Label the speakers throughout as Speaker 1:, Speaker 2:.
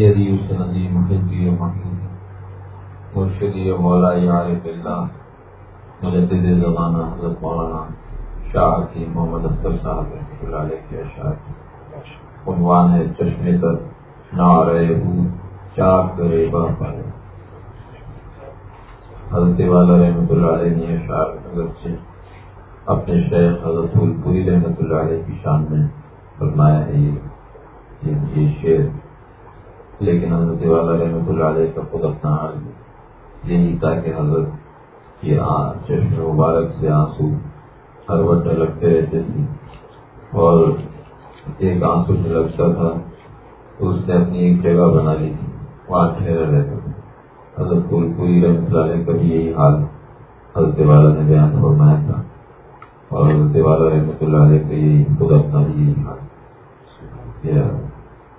Speaker 1: سیدی سندی محبی و محبوبی مرشدی و مولائی عارف اللہ مجدد زمانہ حضرت مولانا شاہ کی محمد اختر صاحب رحمۃ اللہ علیہ کے اشعار عنوان ہے چشمے تر نعرے ہوں چاک کرے با پائے حضرت والا رحمۃ اللہ علیہ نے اشعار حضرت سے اپنے شیخ حضرت پوری رحمۃ اللہ علیہ کی شان میں فرمایا ہے یہ یہ شعر لیکن حضرت والا رحمۃ اللہ علیہ کا خود اپنا حال یہی تھا کہ حضرت یہ چشم مبارک سے آنسو ہر وقت لگتے رہتے تھے اور ایک آنسو سے لگتا تھا، اس نے اپنی ایک جگہ بنا لی تھی، وہاں ٹھہرا رہتا تھا حضرت پوری پوری رحمۃ اللہ علیہ کا بھی یہی حال حضرت والا نے بیان فرمایا تھا اور حضرت والا رحمۃ اللہ علیہ کا یہی خود اپنا یہی حال۔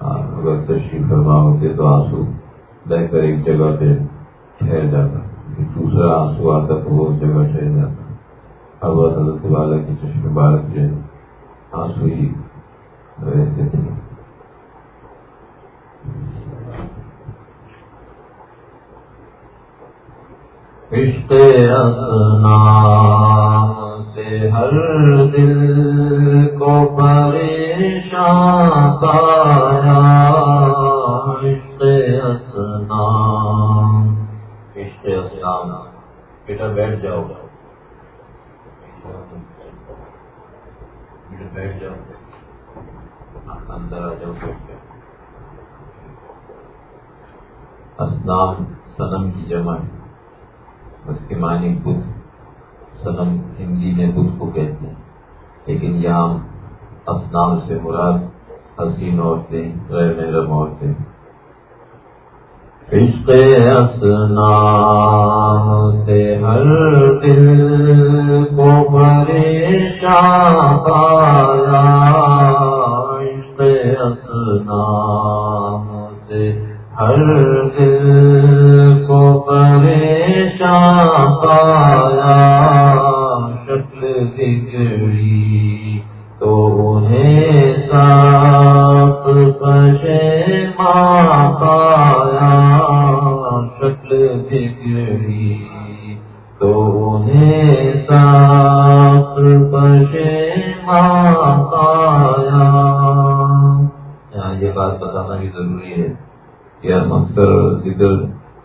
Speaker 1: اگر تشریف فرما ہوتے تو آنسو بہ کر ایک جگہ پہ ٹھہر جاتا دوسرا آنسو آتا تو وہ جگہ ٹھہر جاتا۔ اب حضرت والا کی چشم بارک جو ہے، آنسو ہی رہتے تھے۔ عشق سنم ہے اس کے معنی بدھ سنم ہندی میں بدھ کو کہتے ہیں۔ لیکن یہاں اسنام سے مراد حسین عورتیں، غیر محرم عورتیں۔ عشق اسنام سے ہر دل کو پریشان پایا عشق اسنام سے ہر دل کو پریشان پایا، شکل بگڑی تو انہیں سات پشے پایا، شکل بگڑی تو انہیں سات پشے پایا۔ یہاں یہ بات بتانا بھی ضروری ہے۔ کہ ہم اکثر ذکر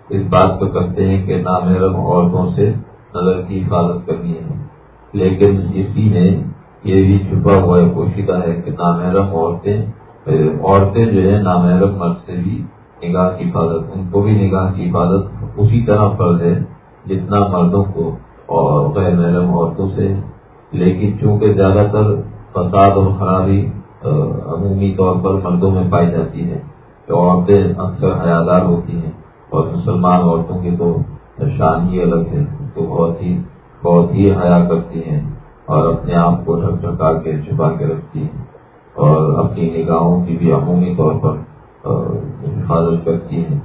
Speaker 1: اس بات کو کرتے ہیں کہ نامحرم عورتوں سے نظر کی حفاظت کرنی ہے۔ لیکن اسی میں یہ بھی چھپا ہوا ہے پوشیدہ ہے کہ نامحرم عورتیں عورتیں جو ہے نامحرم مرد سے بھی نگاہ کی حفاظت، ان کو بھی نگاہ کی حفاظت اسی طرح فرض ہے جتنا مردوں کو اور غیر محرم عورتوں سے۔ لیکن چونکہ زیادہ تر فساد اور خرابی عمومی طور پر مردوں میں پائی جاتی ہے۔ تو عورتیں اکثر حیادار ہوتی ہیں اور مسلمان عورتوں کی تو شان ہی الگ ہے تو بہت ہی بہت ہی حیا کرتی ہیں اور اپنے آپ کو ڈھک ڈھکا کے چھپا کے رکھتی ہیں اور اپنی نگاہوں کی بھی عمومی طور پر حفاظت کرتی ہیں۔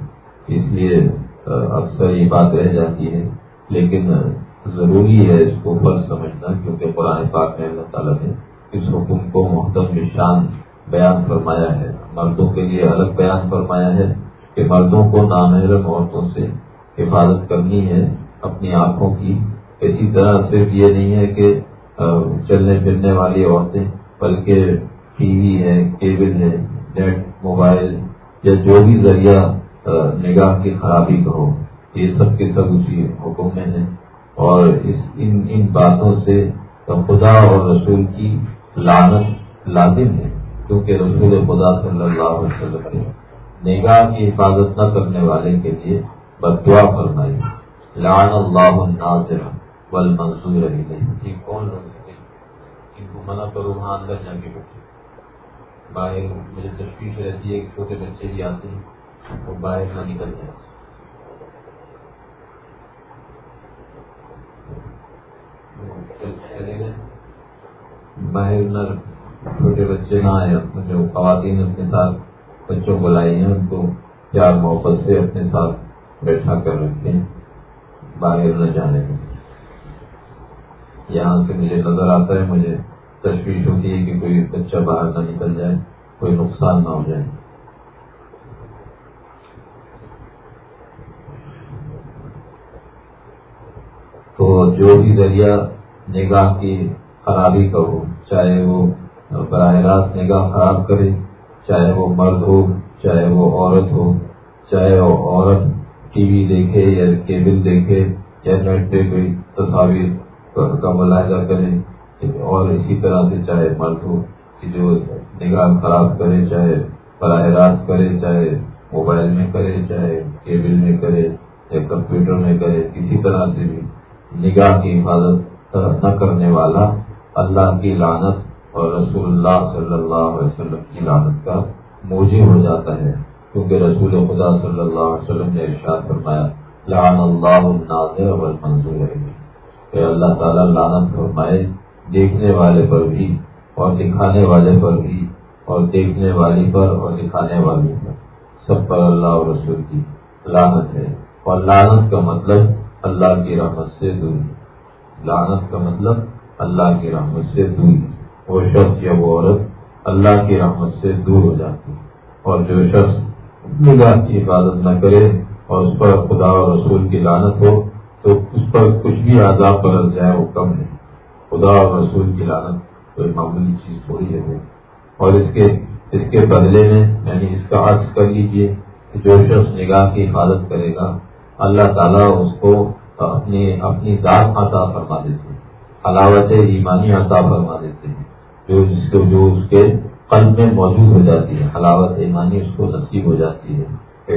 Speaker 1: اس لیے اکثر یہ بات رہ جاتی ہے۔ لیکن ضروری ہے اس کو فرض سمجھنا، کیونکہ قرآن پاک میں اللہ تعالیٰ نے اس حکم کو محتم شان بیان فرمایا ہے۔ مردوں کے لیے الگ بیان فرمایا ہے کہ مردوں کو نامحرم عورتوں سے حفاظت کرنی ہے اپنی آنکھوں کی۔ اسی طرح صرف یہ نہیں ہے کہ چلنے پھرنے والی عورتیں، بلکہ ٹی وی ہے، کیبل ہے، نیٹ، موبائل یا جو بھی ذریعہ نگاہ کی خرابی کا ہو، یہ سب کے سب اسی حکم میں ہے اور اس، ان ان باتوں سے خدا اور رسول کی لانت لازم ہے۔ کیونکہ رسول خدا صلی اللہ علیہ وسلم نے نگاہ کی حفاظت نہ کرنے والے کے لیے بدعا فرمائی۔ لان اللہ الناظر بل منصور علی نہیں کون لوگ ان کو منع کرو، وہاں اندر جا کے بیٹھے۔ باہر مجھے تشویش رہتی ہے کہ چھوٹے بچے بھی آتے ہیں، وہ باہر نہ نکل جائے باہر نہ چھوٹے بچے نہ آئے، اپنے جو خواتین اپنے ساتھ بچوں کو لائی ہیں، ان کو پیار، محبت سے اپنے ساتھ بیٹھا کر رکھیں، باہر نہ جانے میں یہاں سے مجھے نظر آتا ہے، مجھے تشویش ہوتی ہے کہ کوئی بچہ باہر نہ نکل جائے، کوئی نقصان نہ ہو جائے۔ تو جو بھی ذریعہ نگاہ کی خرابی کا ہو، چاہے وہ براہ راست نگاہ خراب کرے، چاہے وہ مرد ہو، چاہے وہ عورت ہو، چاہے وہ عورت ٹی وی دیکھے یا کیبل دیکھے یا نیٹ پہ کوئی تصاویر کا ملاحظہ کرے، اور اسی طرح سے چاہے مرد ہو، کہ جو نگاہ خراب کرے، چاہے براہ راست کرے، چاہے موبائل میں کرے، چاہے کیبل میں کرے، یا کمپیوٹر میں کرے کسی طرح سے بھی نگاہ کی حفاظت نہ کرنے والا اللہ کی لانت اور رسول اللہ صلی اللہ علیہ وسلم کی لانت کا موجب ہو جاتا ہے۔ کیونکہ رسول خدا صلی اللہ علیہ وسلم نے ارشاد فرمایا، لعن اللہ الناظر والمنظور کہ اللہ تعالیٰ لعنت فرمائے دیکھنے والے پر بھی اور دکھانے والے پر بھی، اور دیکھنے والی پر اور دکھانے والی پر۔ سب پر اللہ اور رسول کی لانت ہے۔ اور لانت کا مطلب اللہ کی رحمت سے دوری۔ لانت کا مطلب اللہ کی رحمت سے دوری۔ وہ شخص یا وہ عورت اللہ کی رحمت سے دور ہو جاتی اور جو شخص نگاہ کی حفاظت نہ کرے اور اس پر خدا اور رسول کی لانت ہو، تو اس پر کچھ بھی عذاب برس جائے وہ کم ہے خدا اور رسول کی لانت کوئی معمولی چیز تھوڑی ہے وہ۔ اور اس کے اس کے بدلے میں یعنی اس کا عرض کر لیجیے کہ جو شخص نگاہ کی حفاظت کرے گا، اللہ تعالیٰ اس کو اپنی اپنی ذات عطا فرما دیتے ہیں حلاوت ایمانی عطا فرما دیتے ہیں۔ جو جس کو جو اس کے قلب میں موجود ہو جاتی ہے، حلاوت ایمانی اس کو نصیب ہو جاتی ہے۔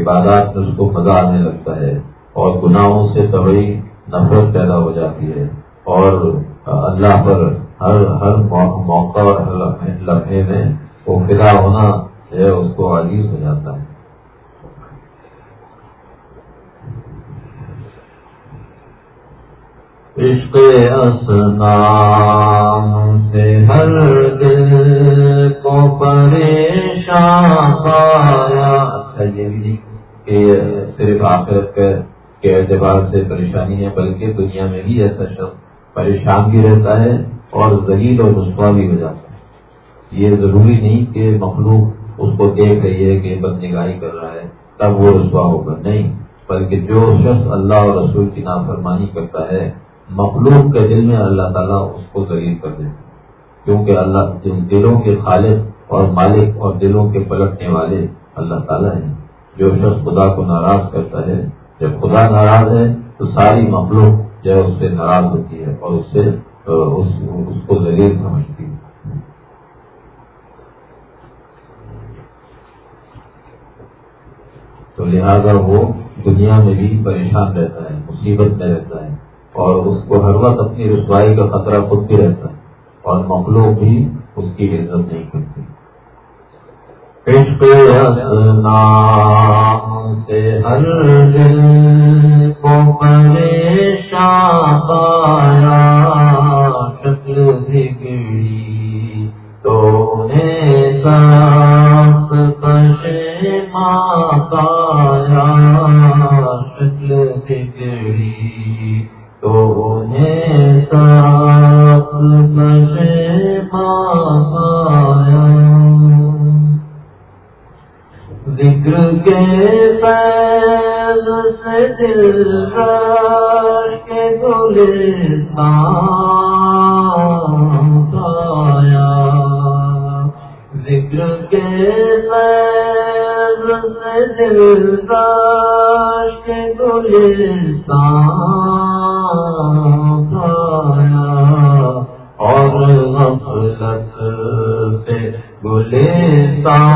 Speaker 1: عبادات میں اس کو مزہ آنے لگتا ہے اور گناہوں سے طوی نفرت پیدا ہو جاتی ہے۔ اور اللہ پر ہر ہر موقع اور ہر لمحے میں وہ فدا ہونا ہے، اس کو عزیز ہو جاتا ہے۔ عشق اسلام سے ہر دل کو پریشان پایا اچھا یہ بھی کہ صرف آخرت کے اعتبار سے پریشانی ہے، بلکہ دنیا میں بھی ایسا شخص پریشان بھی رہتا ہے اور ذلیل اور رسوا بھی ہو جاتا ہے۔ یہ ضروری نہیں کہ مخلوق اس کو دیکھ رہی ہے کہ بد نگاہی کر رہا ہے، تب وہ رسوا ہوگا نہیں، بلکہ جو شخص اللہ اور رسول کی نافرمانی کرتا ہے، مخلوق کے دل میں اللہ تعالیٰ اس کو ذریع کر دیتے کیونکہ اللہ دلوں کے خالق اور مالک اور دلوں کے پلٹنے والے اللہ تعالیٰ ہیں۔ جو شخص خدا کو ناراض کرتا ہے، جب خدا ناراض ہے تو ساری مخلوق جو ہے اس سے ناراض ہوتی ہے اور اس سے، اس کو ذریع سمجھتی ہے۔ تو لہذا وہ دنیا میں بھی پریشان رہتا ہے، مصیبت میں رہتا ہے اور اس کو ہر وقت اپنی رسوائی کا خطرہ خود بھی رہتا ہے۔ اور مخلوق بھی اس کی عزت نہیں کرتی۔ عشق نام سے ہر دل کو پریشان پایا، شکل بگڑی تو پایا کے سے دل کے گلستان پایا ذکر کے فیض سے دل کے گلستان پایا اور غفلت سے گلستان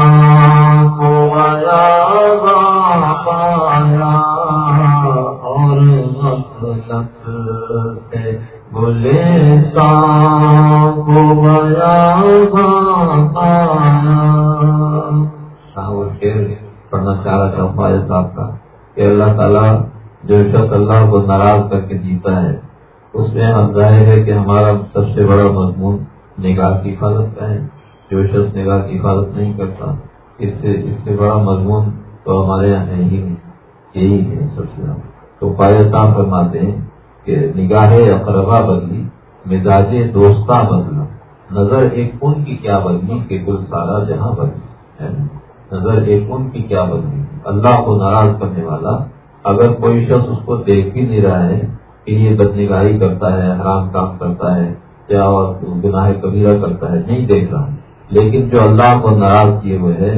Speaker 1: پڑھنا چاہ رہا تھا فائد صاحب کا کہ اللہ تعالیٰ جو شخص اللہ کو ناراض کر کے جیتا ہے، اس میں ہم ظاہر ہے کہ ہمارا سب سے بڑا مضمون نگاہ کی حفاظت کا ہے۔ جو شخص نگاہ کی حفاظت نہیں کرتا، اس سے اس سے بڑا مضمون تو ہمارے یہاں ہے ہی نہیں۔ یہی ہے سب سے زیادہ۔ تو فائد صاحب فرماتے ہیں کہ نگاہ اقربا بدلی مزاج دوستہ بدلا نظر ایک ان کی کیا بدلی کہ کل سارا جہاں بدلی نظر ایک ان کی کیا بدلی اللہ کو ناراض کرنے والا اگر کوئی شخص اس کو دیکھ بھی نہیں رہا ہے کہ یہ بدنگاہی کرتا ہے، حرام کام کرتا ہے یا اور گناہ کبیرہ کرتا ہے، نہیں دیکھ رہا لیکن جو اللہ کو ناراض کیے ہوئے ہے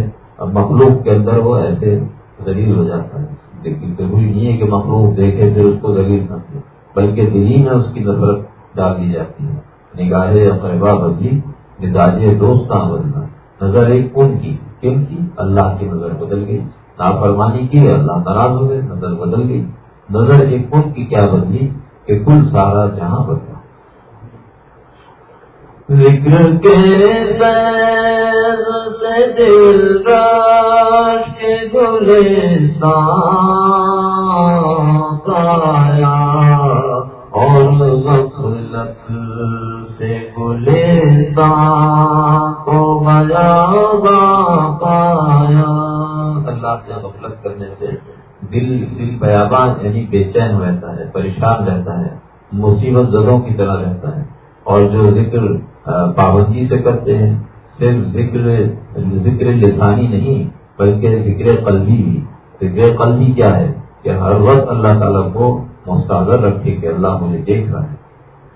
Speaker 1: مخلوق کے اندر وہ ایسے ذلیل ہو جاتا ہے۔ لیکن ضروری نہیں ہے کہ مخلوق دیکھے، پھر اس کو ذلیل سمجھے بلکہ دلی میں اس کی نفرت ڈال دی جاتی ہے۔ نگاہ اقربا بدلی مزاج دوستاں بدلنا نظر ایک کون کی، کن کی؟ اللہ کی نظر بدل گئی۔ نافرمانی کی، اللہ ناراض ہو گئے، نظر بدل گئی۔ نظر ایک کن کی کیا بدلی کہ کل سارا جہاں بدلا ذکر کے سے دل راش کے پایا اور غفلت سے کو بجا پایا۔ اللہ سے غفلت کرنے سے دل دل بیابان یعنی بے چین رہتا ہے، پریشان رہتا ہے، مصیبت زدوں کی طرح رہتا ہے۔ اور جو ذکر پابندی سے کرتے ہیں، صرف ذکر ذکر لسانی نہیں، بلکہ ذکر قلبی بھی۔ ذکر قلبی کیا ہے؟ کہ ہر وقت اللہ تعالیٰ کو مستحر رکھے کہ اللہ مجھے دیکھ رہا ہے۔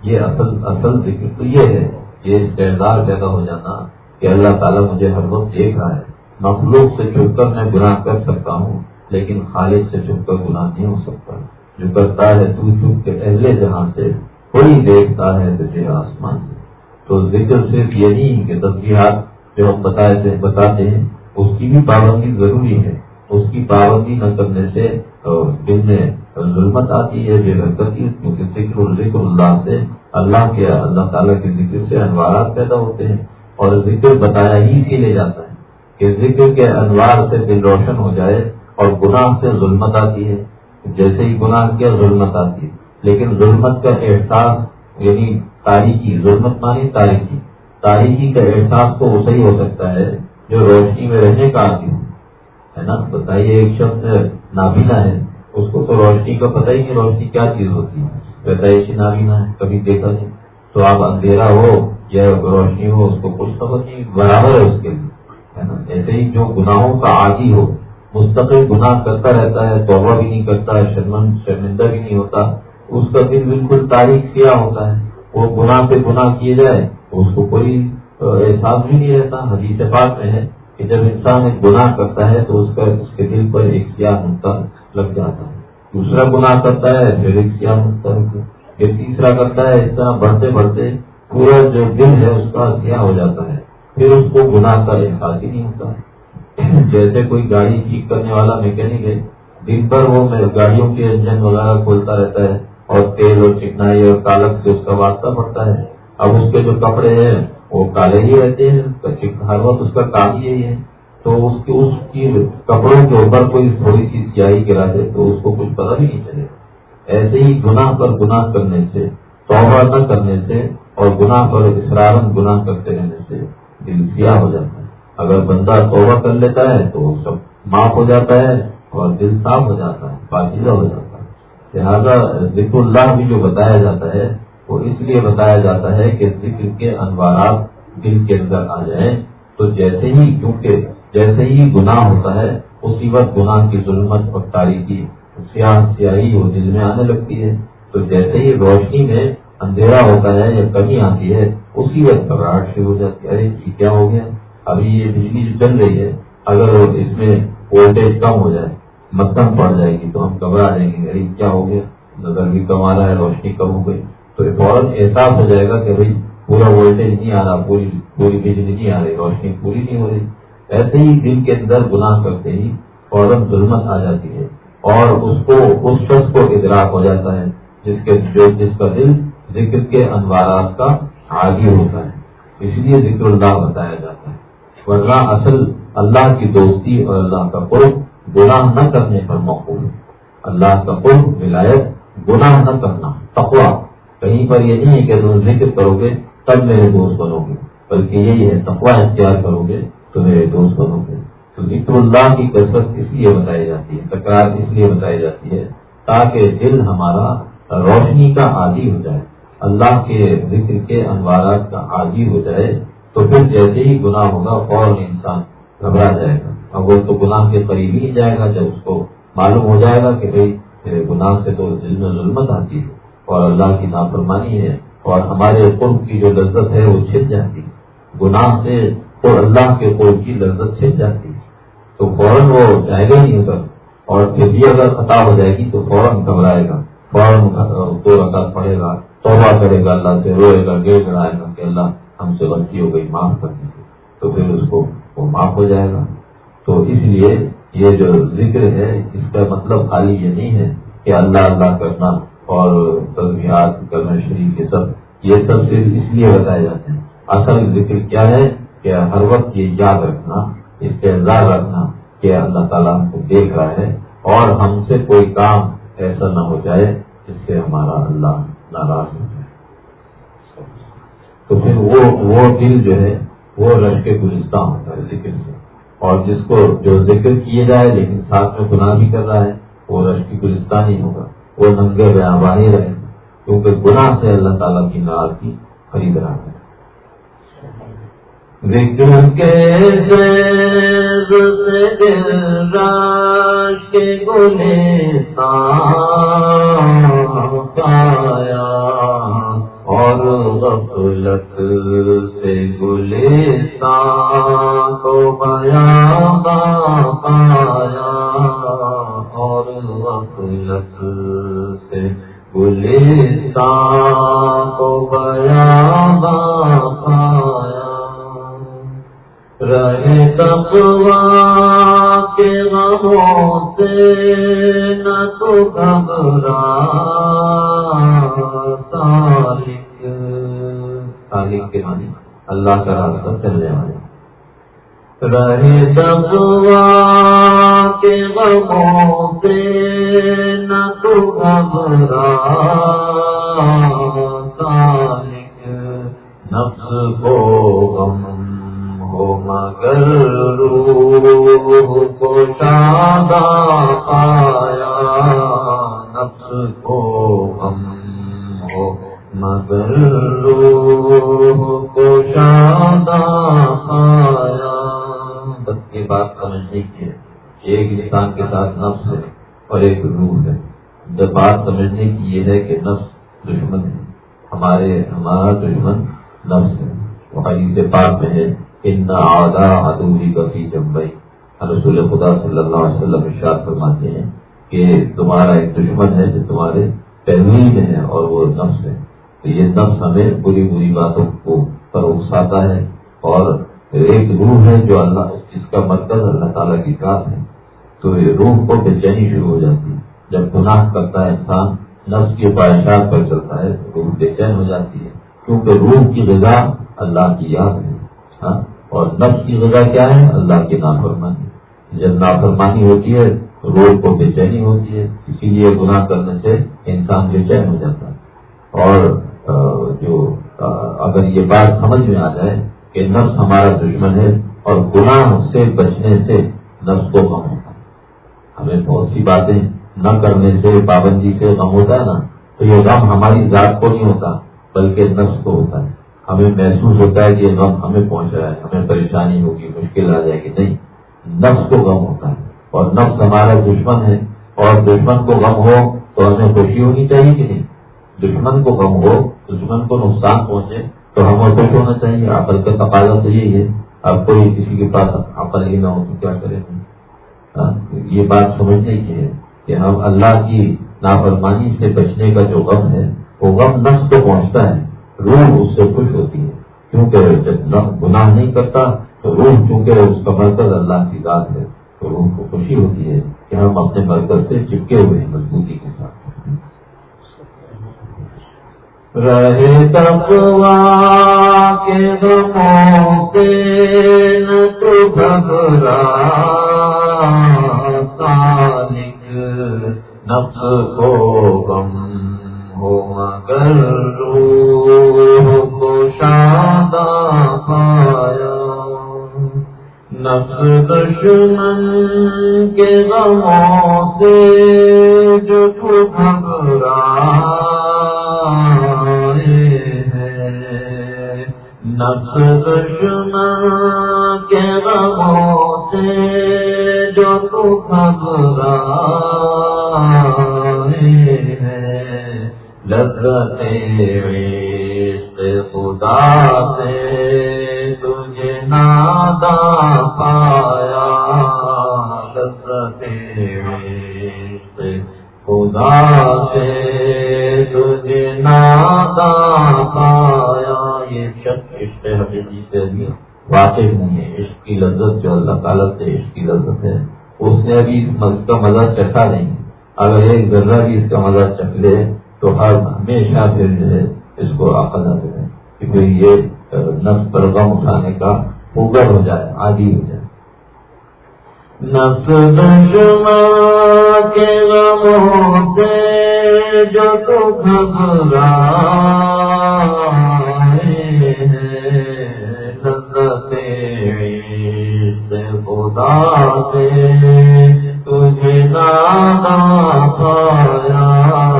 Speaker 1: یہ اصل اصل ذکر تو یہ ہے یہ کردار پیدا ہو جانا کہ اللہ تعالیٰ مجھے ہر وقت دیکھ رہا ہے۔ مخلوق سے چھپ کر میں گناہ کر سکتا ہوں، لیکن خالد سے چھپ کر گناہ نہیں ہو سکتا۔ جو کرتا ہے تو چھپ کے اہل جہاں سے کوئی دیکھتا ہے تجھے آسمان سے۔ تو ذکر صرف یہ نہیں کہ تصویرات جو ہم بتائے بتاتے ہیں، اس کی بھی پابندی ضروری ہے۔ اس کی پابندی نہ کرنے سے دل میں ظلمت آتی ہے، بے برکتی کیونکہ ذکر ذکر اللہ سے، اللہ کے اللہ تعالیٰ کے ذکر سے انوارات پیدا ہوتے ہیں اور ذکر بتایا ہی اسی لے جاتا ہے کہ ذکر کے انوار سے دل روشن ہو جائے اور گناہ سے ظلمت آتی ہے۔ جیسے ہی گناہ کیا، ظلمت آتی ہے۔ لیکن ظلمت کا احساس یعنی تاریخی، ظلمت مانی تاریخی۔ تاریخی کا احساس تو ویسا ہی ہو سکتا ہے جو روشنی میں رہنے کا آتی ہو۔ ہے نا؟ بتائیے، ایک شخص نابینا ہے۔ اس کو تو روشنی کا پتہ ہی نہیں روشنی کیا چیز ہوتی ہے۔ پیدائشی نابینا ہے کبھی دیکھا نہیں۔ تو آپ اندھیرا ہو یا روشنی ہو، اس کو کچھ خبر نہیں، برابر ہے اس کے لیے، ہے نا؟ ایسے ہی جو گناہوں کا عادی ہو، مستقل گناہ کرتا رہتا ہے، توبہ بھی نہیں کرتا ہے شرمندہ بھی نہیں ہوتا، اس کا دل بالکل تاریخ کیا ہوتا ہے۔ وہ گناہ پہ گناہ کیے جائے، اس کو کوئی احساس بھی نہیں رہتا۔ حدیث بات میں ہے کہ جب انسان ایک گناہ کرتا ہے تو اس کا، اس کے دل پر ایک سیاہ نقطہ لگ جاتا ہے۔ دوسرا گناہ کرتا ہے، پھر ایک سیاہ نقطہ پھر تیسرا کرتا ہے، اس طرح بڑھتے بڑھتے پورا جو دل ہے اس کا سیاہ ہو جاتا ہے۔ پھر اس کو گناہ کا احساس ہی نہیں ہوتا۔ جیسے کوئی گاڑی ٹھیک کرنے والا میکینک ہے، دن پر وہ گاڑیوں کے انجن وغیرہ کھولتا رہتا ہے اور تیل اور چکنائی اور کالک سے اس کا واسطہ پڑتا ہے۔ اب اس کے جو کپڑے ہیں، وہ کالے ہی رہتے ہیں۔ ہر وقت اس کا کام ہی یہی ہے۔ تو اس کی اس کی کپڑوں کے اوپر کوئی تھوڑی سی سیاہی گرا دے تو اس کو کچھ پتا بھی نہیں چلے۔ ایسے ہی گناہ پر گناہ کرنے سے، توبہ نہ کرنے سے اور گناہ پر اسرارن گناہ کرتے رہنے سے دل سیاہ ہو جاتا ہے۔ اگر بندہ توبہ کر لیتا ہے تو وہ سب معاف ہو جاتا ہے اور دل صاف ہو جاتا ہے، پاکیزہ ہو جاتا ہے۔ لہٰذا ذکر اللہ بھی جو بتایا جاتا ہے، وہ اس لیے بتایا جاتا ہے کہ ذکر کے انوارات دل کے اندر آ جائیں۔ تو جیسے ہی کیونکہ جیسے ہی گناہ ہوتا ہے، اسی وقت گناہ کی ظلمت اور تاریخی سیاہ، سیاہی وہ دل میں آنے لگتی ہے۔ تو جیسے ہی روشنی میں اندھیرا ہوتا ہے یا کمی آتی ہے، اسی وقت گھبراہٹ شروع ہو جاتی ہے۔ ارے کیا ہو گیا؟ ابھی یہ بجلی چل رہی ہے، اگر اس میں وولٹیج کم ہو جائے مدم پڑ جائے گی تو ہم گھبرا جائیں گے۔ ارے، کیا ہو گیا؟ نظر بھی کم آ رہا ہے، روشنی کم ہو گئی۔ تو فوراً احساس ہو جائے گا کہ بھائی، پورا وولٹیج نہیں آ رہا، پوری پوری بجلی نہیں آ رہی، روشنی پوری نہیں ہو رہی۔ ایسے ہی دل کے اندر گناہ کرتے ہی فوراً ظلمت آ جاتی ہے اور اس کو، اس شخص کو ادراک ہو جاتا ہے، جس کے، جو، جس کا دل ذکر کے انوارات کا عادی ہوتا ہے۔ اس لیے ذکر اللہ بتایا جاتا ہے۔ ورنہ اصل اللہ کی دوستی اور اللہ کا قرب گناہ نہ کرنے پر موقع اللہ کا قرب ولایت گناہ نہ کرنا تقوا کہیں پر یہ نہیں ہے کہ تم ذکر کرو گے، تب میرے دوست بنو گے، بلکہ یہی ہے تقوا اختیار کرو گے۔ تو میرے دوست بنو گے۔ تو ذکر اللہ کی کثرت اس لیے بتائی جاتی ہے تکرار اس لیے بتائی جاتی ہے تاکہ دل ہمارا روشنی کا عادی ہو جائے۔ اللہ کے ذکر کے انوارات کا عادی ہو جائے۔ تو پھر جیسے ہی گناہ ہوگا، فوراً انسان گھبرا جائے گا۔ اب وہ تو گناہ کے قریب ہی جائے گا، جب اس کو معلوم ہو جائے گا کہ بھائی گناہ سے تو دل میں ظلمت آتی ہے۔ اور اللہ کی نافرمانی ہے۔ اور ہمارے قرب کی جو لذت ہے، وہ چھٹ جاتی ہے۔ گناہ سے تو اللہ کے قرب کی لذت چھٹ جاتی۔ تو فوراً وہ جائے گا نہیں ادھر اور پھر بھی اگر خطا ہو جائے گی تو فوراً گھبرائے گا۔ فوراً دو رکعت پڑے گا، توبہ کرے گا، اللہ سے روئے گا، گڑ گڑائے گا کہ اللہ ہم سے غلطی ہو گئی، معاف کر دیجیے تو پھر اس کو وہ معاف ہو جائے گا۔ تو اس لیے یہ جو ذکر ہے، اس کا مطلب خالی یہ نہیں ہے کہ اللہ اللہ کرنا اور تجزیات کرنا شریف یہ سب یہ سب صرف اس لیے بتائے جاتے ہیں۔ اصل ذکر کیا ہے؟ کہ ہر وقت یہ یاد رکھنا، اس رکھنا کہ اللہ تعالیٰ ہم کو دیکھ رہا ہے اور ہم سے کوئی کام ایسا نہ ہو جائے جس سے ہمارا اللہ ناراض ہو۔ جائے تو پھر وہ وہ دل جو ہے، وہ رش کے گلستان ہوتا ہے ذکر سے۔ اور جس کو جو ذکر کیے جائے لیکن ساتھ میں گناہ بھی کر رہا ہے، وہ رش کی گلستان ہی ہوگا۔ وہ ننگے بیاں رہے۔ کیونکہ گناہ سے اللہ تعالیٰ کی ناراضگی خرید رہا ہے۔ ذکر کے دل راش کے گلے پایا اور غفلت سے گلے کو بیا پایا اور غفلت سے گلے کو بیا پایا رہے تقوا کے غموں سے، نہ تو گھبرا تالک تالک کے معنی اللہ کا راستہ چلنے والے۔ رہے تقوا کے غموں سے، نہ تو گھبرا تالک نفس کو غم مگر روح کو شادہ پایا نفس کو ہم ہو مگر روح کو شادہ پایا بس یہ بات سمجھنے کی ہے ایک انسان کے ساتھ نفس ہے اور ایک روح ہے جب بات سمجھنے کی یہ ہے کہ نفس دشمن ہے ہمارے ہمارا دشمن نفس ہے وہ حدیث پاک میں ہے ان آدھا ادوری کفی جمبئی رسول خدا صلی اللہ علیہ وسلم ارشاد فرماتے ہیں کہ تمہارا ایک دشمن ہے جو تمہارے پہلوئی میں ہے اور وہ نفس ہے۔ تو یہ نفس ہمیں بری بری باتوں کو پر اکساتا ہے اور ایک روح ہے جو اللہ جس کا مرکز اللہ تعالیٰ کی ذات ہے۔ تو یہ روح کو بے چینی شروع ہو جاتی ہے۔ جب گناہ کرتا ہے انسان، نفس کی خواہشات پر چلتا ہے، روح بے چین ہو جاتی ہے۔ کیونکہ روح کی غذا اللہ کی یاد ہے۔ ہاں؟ اور نفس کی وجہ کیا ہے؟ اللہ کی نافرمانی۔ جب نافرمانی ہوتی ہے روز کو بے چینی ہوتی ہے، اسی لیے گناہ کرنے سے انسان بے چین ہو جاتا ہے۔ اور جو اگر یہ بات سمجھ میں آ جائے کہ نفس ہمارا دشمن ہے اور گناہ سے بچنے سے نفس کو غم ہوتا ہے۔ ہمیں بہت سی باتیں نہ کرنے سے، پابندی سے غم ہوتا ہے نا، تو یہ غم ہماری ذات کو نہیں ہوتا، بلکہ نفس کو ہوتا ہے۔ ہمیں محسوس ہوتا ہے کہ غم ہمیں پہنچ رہا ہے ہمیں پریشانی ہوگی مشکل آ جائے گی۔ نہیں نفس کو غم ہوتا ہے اور نفس ہمارا دشمن ہے اور دشمن کو غم ہو تو ہمیں خوشی ہونی چاہیے کہ نہیں؟ دشمن کو غم ہو دشمن کو نقصان پہنچے تو ہمیں خوش ہونا چاہیے۔ عقل کا تقاضا تو یہی ہے۔ اب کوئی کسی کے پاس عقل ہی نہ ہو تو کیا کریں ہاں، یہ بات سمجھنے کی ہے کہ ہم اللہ کی نافرمانی سے بچنے کا جو غم ہے وہ غم نفس کو پہنچتا ہے۔ روح اس سے خوش ہوتی ہے۔ کیونکہ جب گناہ نہیں کرتا، تو روح چونکہ اس کا مرکز اللہ کی ذات ہے، تو روح کو خوشی ہوتی ہے کہ ہم اپنے مرکز سے چپکے ہوئے ہیں، مضبوطی کے ساتھ۔ رہے تقوا کے تو گھبرا سالک نفس کو غم مگر روح کو شادہ پایا نفس دشمن کے غموں سے جو گھبرا نفس دشمن کے غموں سے جو گھبرا لذت خدا سے تجھے نادا پایا لذت خدا سے تجھے نادا پایا یہ شخص عشق حقیقی سے بھی واقف نہیں ہے عشق کی لذت جو اللہ تعالیٰ سے عشق کی لذت ہے اس نے ابھی اس کا مزہ چکھا نہیں اگر ایک ذرہ بھی اس کا مزہ چکھ لے تو ہر ہمیشہ پھر جو ہے اس کو عقل آتے ہیں کہ پھر یہ نفس پر غم اٹھانے کا اوگر ہو جائے، عادی ہو جائے۔ نفس کے غم جو تو گھبرا خدا سے، تجھے دادا پایا۔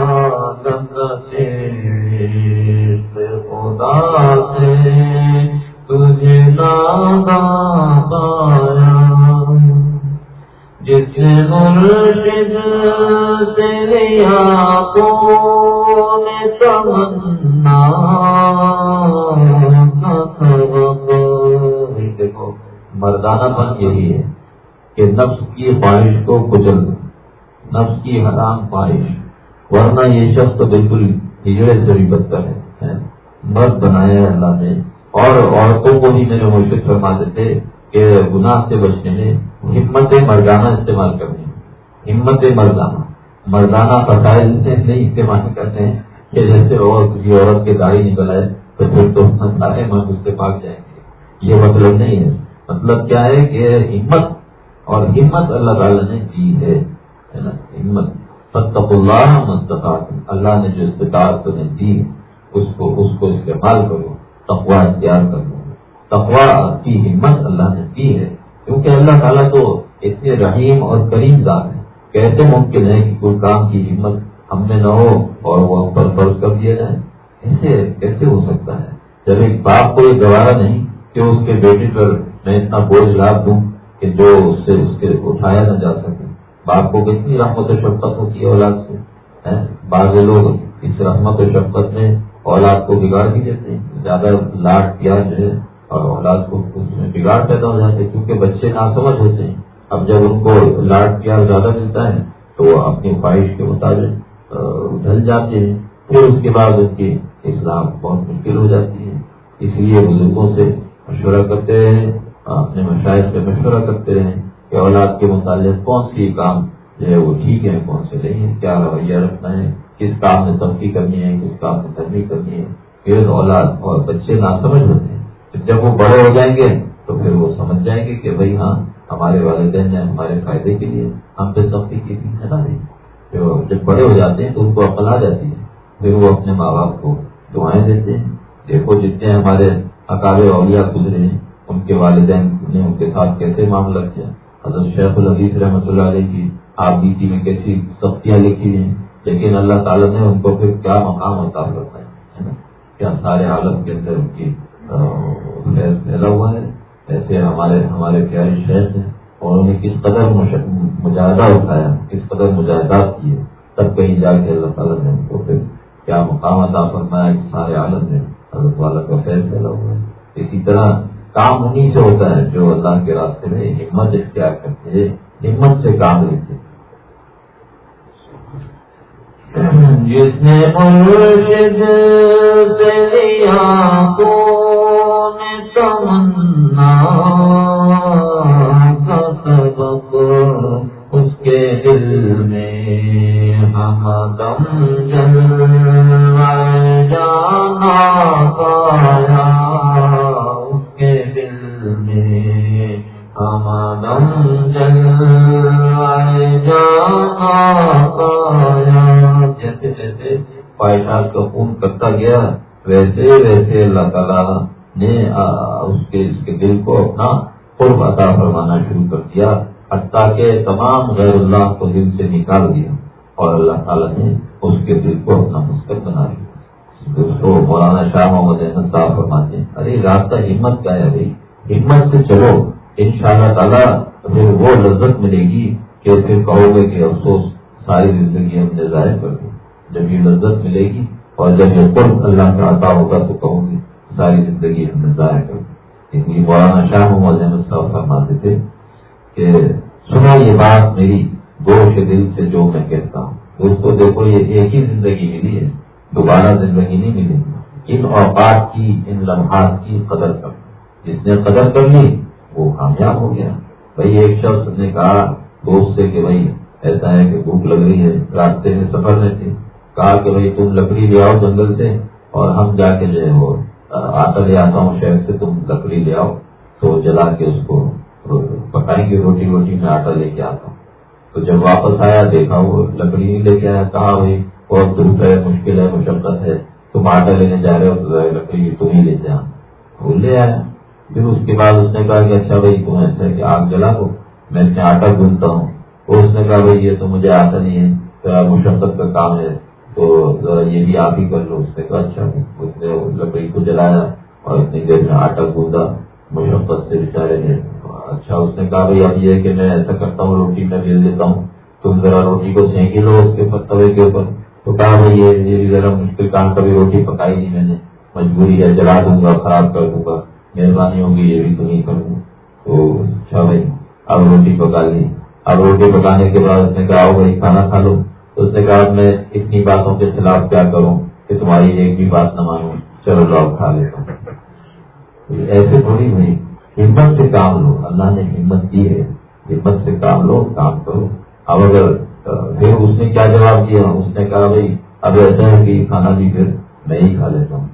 Speaker 1: تجھے پایا۔ جس مرشد تیری آنکھوں نے تمنا دیکھو، مردانہ پن یہی ہے کہ نفس کی خواہش کو کچل نفس کی حرام خواہش، ورنہ یہ شخص تو بالکل ہجڑے سے بھی بدتر ہے مرد بنایا اللہ نے۔ اور عورتوں کو بھی میرے مرشد فرما دیتے کہ گناہ سے بچنے میں ہمت مردانہ استعمال کرنی ہمت مردانہ۔ مردانہ فسائل سے نہیں استعمال کرتے ہیں کہ جیسے اور کسی عورت کے گاڑی نکل آئے تو پھر تو سارے مرد اس سے بھاگ جائیں گے۔ یہ مطلب نہیں ہے۔ مطلب کیا ہے کہ ہمت اور ہمت اللہ تعالیٰ نے دی ہے ہمت۔ فتق اللہ مستقات اللہ نے جو استطاعت تمہیں دی اس کو اس کو استعمال کرو۔ تقوا اختیار کر لو تقوا کی ہمت اللہ نے دی ہے۔ کیونکہ اللہ تعالیٰ تو اتنے رحیم اور کریم دار ہے کیسے ممکن ہے کہ کوئی کام کی ہمت ہم میں نہ ہو اور وہ ہم پر فرض کر دیا جائے۔ ایسے کیسے ہو سکتا ہے؟ جب ایک باپ کو یہ گوارا نہیں کہ اس کے بیٹے پر میں اتنا بوجھ لاد دوں کہ جو اس سے اس کے اٹھایا نہ جا سکے۔ باپ کو کتنی رحمت و شفقت ہوتی ہے اولاد سے بعض لوگ اس رحمت و شفقت میں اولاد کو بگاڑ بھی دیتے ہیں۔ زیادہ لاٹ پیار جو ہے اور اولاد کو اس میں بگاڑ پیدا ہو جاتے ہیں، کیونکہ بچے ناسمجھ ہوتے ہیں۔ اب جب ان کو لاٹ پیار زیادہ ملتا ہے، تو وہ اپنی خواہش کے مطابق ڈھل جاتے ہیں۔ پھر اس کے بعد اس کی اسلام بہت مشکل ہو جاتی ہے۔ اس لیے بزرگوں سے مشورہ کرتے ہیں اپنے مشاہد سے مشورہ کرتے رہیں کہ اولاد کے متعلق کون سی کام جو ہے وہ ٹھیک ہے کون سے نہیں ہے کیا رویہ رکھنا ہے، کس کام میں تبدیلی کرنی ہے، کس کام میں ترقی کرنی ہے۔ پھر اولاد اور بچے ناسمجھ ہوتے ہیں۔ جب وہ بڑے ہو جائیں گے تو پھر وہ سمجھ جائیں گے کہ بھائی ہاں ہمارے والدین نے ہمارے فائدے کے لیے ہم سے سختی کی تھی، ہے نا نہیں جب بڑے ہو جاتے ہیں تو ان کو عقل آ جاتی ہے۔ پھر وہ اپنے ماں باپ کو دعائیں دیتے ہیں۔ دیکھو، جتنے ہمارے اکابے اولیاء گزرے ہیں، ان کے والدین نے ان کے ساتھ کیسے معاملہ کیا؟ حضرت شیخ العزیز رحمۃ اللہ علیہ کی آپ بیتی میں کیسی سختیاں لکھی ہیں، لیکن اللہ تعالیٰ نے ان کو پھر کیا مقام عطا کرتا ہے کیا سارے عالم کے اندر ان کی پھیلا ہوا ہے؟ ایسے ہمارے ہمارے پیارے شہر ہیں، اور انہوں نے کس قدر مجاہدہ اٹھایا، کس قدر مجاہدات کیے، تب کہیں جا کے اللہ تعالیٰ نے ان کو پھر کیا مقام عطا فرمایا کہ سارے عالم میں حضرت والا کا خیر پھیلا ہوا ہے؟ اسی طرح کام انہیں سے ہوتا ہے جو اللہ کے راستے میں ہمت اختیار کرتے ہیں، ہمت سے کام لیتے جس نے مرشد تمنا سبق اس کے دل میں ہم دم جل کا خون کرتا گیا۔ ویسے ویسے اللہ تعالیٰ نے اس کے اس کے دل کو اپنا قرب عطا فرمانا شروع کر دیا، حتیٰ کہ تمام غیر اللہ کو دل سے نکال دیا۔ اور اللہ تعالیٰ نے اس کے دل کو اپنا مستق بنا دیا۔ دوستوں مولانا شاہ محمد احمد صاحب فرماتے ہیں، ارے راستہ ہمت کا ہے بھائی؟ ہمت سے چلو ان شاء اللہ تعالیٰ پھر وہ لذت ملے گی کہ پھر کہو گے کہ افسوس، ساری زندگی ہم نے ظاہر کر دی۔ جب یہ لذت ملے گی اور جب یہ قرب اللہ کا عطا ہوگا تو کہوں گی، ساری زندگی ہم نے ضائع کر دی۔ یعنی مولانا شاہ محمد احمد صاحب فرماتے تھے کہ سنا یہ بات میری گوش دل سے جو میں کہتا ہوں۔ اس کو دیکھو، یہ ایک ہی زندگی ملی ہے۔ دوبارہ زندگی نہیں ملی۔ ان اوقات کی، ان لمحات کی قدر کر۔ جس نے قدر کر لی، وہ کامیاب ہو گیا۔ بھائی، ایک شخص نے کہا دوست سے کہ بھائی، ایسا ہے کہ بھوک لگ رہی ہے، راستے میں سفر میں تھے کہا کہ بھائی تم لکڑی لے آؤ جنگل سے اور ہم جا کے جو ہے وہ آٹا لے آتا ہوں شہر سے، تم لکڑی لے آؤ تو جلا کے اس کو پکائیں گے، روٹی روٹی میں آٹا لے کے آتا ہوں۔ تو جب واپس آیا، دیکھا وہ لکڑی نہیں لے کے آیا، کہا بھائی بہت دھوپ ہے، مشکل ہے، مشقت ہے، تم آٹا لینے جا رہے ہو تو لکڑی تم ہی لیتے آ وہ لے آیا۔ پھر اس کے بعد اس نے کہا کہ اچھا بھائی، تم ایسا ہے کہ آگ جلا دو، میں اس میں آٹا گونتا ہوں۔ تو اس نے کہا بھائی، یہ تو مجھے آتا نہیں ہے مشقت کا کام ہے۔ تو ذرا یہ بھی آپ ہی کر لو، اس نے کہا اچھا اس نے مطلب لکڑی کو جلایا اور اتنی دیر میں آٹا گوندا مشقت سے بےچارے نے اچھا اس نے کہا، بھائی، اب یہ کہ میں ایسا کرتا ہوں، روٹی میں بیل دیتا ہوں، تم ذرا روٹی کو سینکی لو اس کے توے کے اوپر۔ تو کہا، بھائی، یہ ذرا مشکل کام، کبھی روٹی پکائی نہیں میں نے، مجبوری ہے، جلا دوں گا، خراب کر دوں گا، مہربانی ہوگی، یہ بھی تو نہیں کروں۔ تو اچھا بھائی، اب روٹی پکا لی۔ اب روٹی پکانے کے بعد اس نے کہا بھائی، کھانا کھا لو۔ تو اس نے کہا، میں اتنی باتوں کے خلاف کیا کروں کہ تمہاری ایک بھی بات نہ مانوں؟ چلو لاؤ کھا لیتا ہوں ایسے تھوڑی بھائی ہمت سے کام لو۔ اللہ نے ہمت دی ہے۔ ہمت سے کام لو، کام کرو۔ اب اگر پھر اس نے کیا جواب دیا؟ اس نے کہا، بھائی، اب ایسا ہے کہ کھانا بھی پھر میں ہی کھا لیتا ہوں۔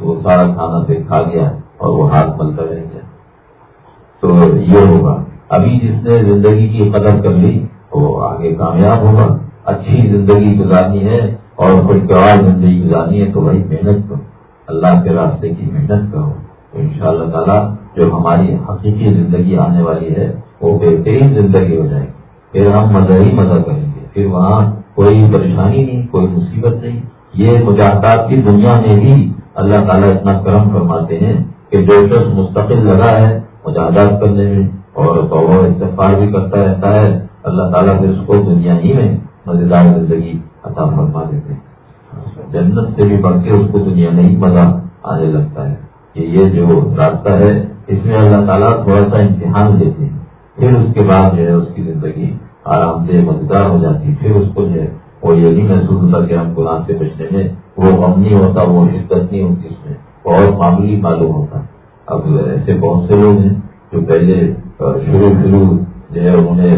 Speaker 1: وہ سارا کھانا پھر کھا گیا اور وہ ہاتھ ملتا رہ گیا۔ تو یہ ہوگا۔ ابھی جس نے زندگی کی قدر کر لی، وہ آگے کامیاب ہوگا۔ اچھی زندگی گزارنی ہے اور خوشگوار زندگی گزارنی ہے، تو بھائی محنت کرو۔ اللہ کے راستے کی محنت کرو۔ تو ان شاء اللہ تعالیٰ جو ہماری حقیقی زندگی آنے والی ہے، وہ بہترین زندگی ہو جائے گی۔ پھر ہم مزہ ہی مزہ کریں گے۔ پھر وہاں کوئی پریشانی نہیں، کوئی مصیبت نہیں۔ یہ مجاہدات کی دنیا میں بھی اللہ تعالیٰ اتنا کرم فرماتے ہیں کہ جو شخص مستقل لگا ہے، مجاہدات کرنے میں اور استفار بھی کرتا رہتا ہے، اللہ تعالیٰ پھر اس کو دنیا ہی میں مزیدار زندگی عطا فرما دیتے ہیں۔ جنت سے بھی بڑھ کے اس کو دنیا میں ہی مزہ آنے لگتا ہے۔ کہ یہ جو راستہ ہے، اس میں اللہ تعالیٰ تھوڑا سا امتحان لیتے ہیں۔ پھر اس کے بعد جو ہے، اس کی زندگی آرام دہ مزیدار ہو جاتی ہے۔ پھر اس کو جو ہے، وہ یہ نہیں محسوس ہوتا کہ ہم قرآن سے بچنے میں وہ غم نہیں ہوتا، وہ شدت نہیں ہوتی اس میں۔ بہت معمولی معلوم ہوتا۔ اب ایسے بہت سے لوگ ہیں جو پہلے شروع شروع جو ہے انہوں نے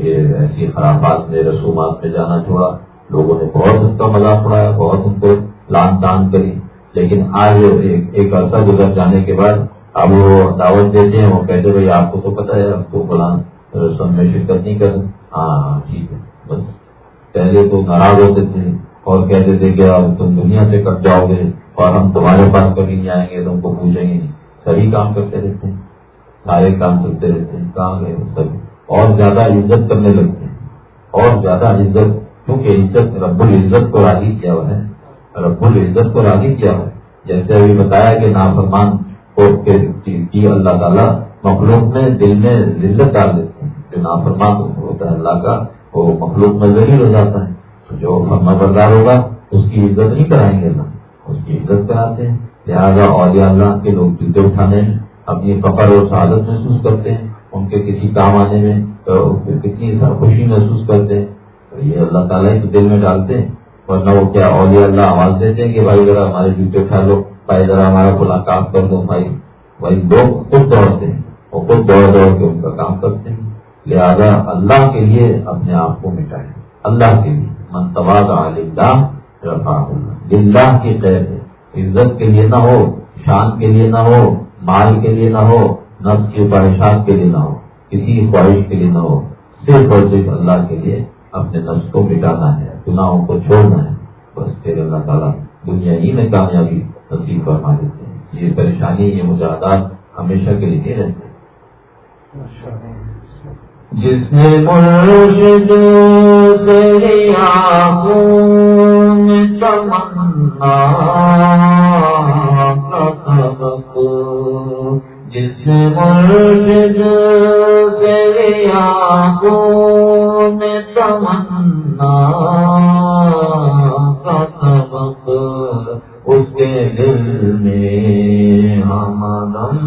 Speaker 1: یہ ایسی خرابات میں رسومات میں جانا چھوڑا، لوگوں نے بہت اس کا مذاق اڑایا، بہت ان کو لان تان کری۔ لیکن آج ایک عرصہ گزر جانے کے بعد اب وہ دعوت دیتے ہیں، وہ کہتے بھائی، آپ کو تو پتا ہے آپ کو فلان رسم میں شرکت نہیں کر ہاں ہاں ٹھیک ہے بس۔ پہلے تو ناراض ہوتے تھے اور کہتے تھے کہ اب تم دنیا سے کٹ جاؤ گے اور ہم تمہارے پاس کبھی نہیں آئیں گے، تم کو پوچھیں گے نہیں۔ سبھی کام کرتے رہتے ہیں، سارے کام کرتے رہتے ہیں، کہاں گئے سبھی؟ اور زیادہ عزت کرنے لگتے ہیں۔ اور زیادہ عزت، کیونکہ عزت رب العزت کو راضی کیا ہوا ہے۔ رب العزت کو راضی کیا ہوا ہے۔ جیسے ابھی بتایا کہ نافرمان کو کی اللہ تعالیٰ مخلوق میں دل میں عزت ڈال دیتے ہیں۔ جو نافرمان ہوتا ہے اللہ کا، وہ مخلوق میں ذریع ہو جاتا ہے۔ تو جو فرما بردار ہوگا، اس کی عزت نہیں کرائیں گے اللہ۔ اس کی عزت کراتے ہیں۔ لہٰذا اور اللہ کے لوگ جوتے اٹھانے میں، اپنی فخر اور سعادت محسوس کرتے ہیں۔ ان کے کسی کام آنے میں کتنی خوشی محسوس کرتے ہیں۔ تو یہ اللہ تعالیٰ ہی دل میں ڈالتے ہیں۔ ورنہ وہ کیا اولیاء اللہ آواز دیتے ہیں کہ بھائی ذرا ہمارے جوتے اٹھا لو، بھائی ذرا ہمارا کھلا کام کر دو بھائی بھائی لوگ خود دوڑتے ہیں۔ وہ خود دوڑ دوڑ کے ان کا کام کرتے ہیں۔ لہذا اللہ کے لیے اپنے آپ کو مٹائے اللہ کے لیے۔ منتواز رفا اللہ کی قید ہے۔ عزت کے لیے نہ ہو، شان کے لیے نہ ہو، مال کے لیے نہ ہو نفس کی خواہشات کے لیے نہ ہو، کسی خواہش کے لیے نہ ہو، صرف اور صرف اللہ کے لیے اپنے نفس کو مٹانا ہے، گناہوں کو چھوڑنا ہے۔ بس پھر اللہ تعالیٰ دنیا ہی میں کامیابی نصیب فرما دیتے ہیں۔ یہ پریشانی، یہ مجاہدات ہمیشہ کے لیے رہتے ہیں۔ جس نے مرشد تیری تمنا جس نے تیری آنکھوں میں تمنا سبق دل میں ہم دم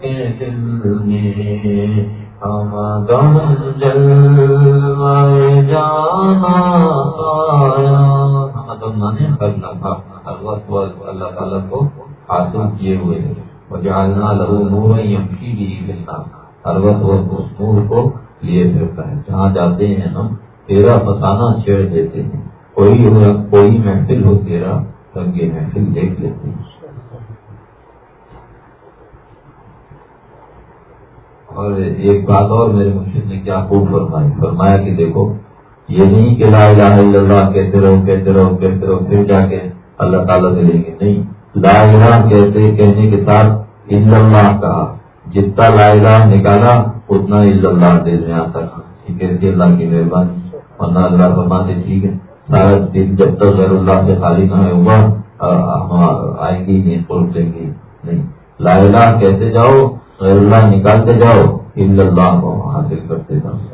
Speaker 1: کے دل میں ہم دم جلوائے جہاں مانے کرنا تھا ہر وقت اللہ تعالیٰ کو حاصل کیے ہوئے اور جہاں لہو نور یمشی بھی ملنا ہر وقت وہ اس نور کو لیے پھرتا ہے۔ جہاں جاتے ہیں ہم، تیرا فسانہ چھیڑ دیتے ہیں۔ کوئی ہو، کوئی محفل ہو، تیرا رنگ محفل دیکھ لیتے ہیں۔ اور ایک بات اور میرے مرشد نے کیا خوب فرمائی۔ فرمایا کہ دیکھو یہ نہیں کہ لا الہ الا اللہ کہتے رہو کہتے رہو کہتے رہو، پھر جا کے اللہ تعالیٰ ملیں گے۔ نہیں، لا الہ کہتے، کہنے کے ساتھ اللہ کہا۔ جتنا لا الہ نکالا، اتنا اللہ دل میں آتا ٹھیک ہے اللہ کی مہربانی۔ ورنہ اللہ فرماتے، ٹھیک ہے۔ سارا دن جب تک غیر اللہ سے خالی نہ ہوگا ہم آئیں گی نہیں پہنچیں گی نہیں۔ لا الہ کہتے جاؤ، غیر اللہ نکالتے جاؤ اللہ کو حاصل کرتے جاؤ۔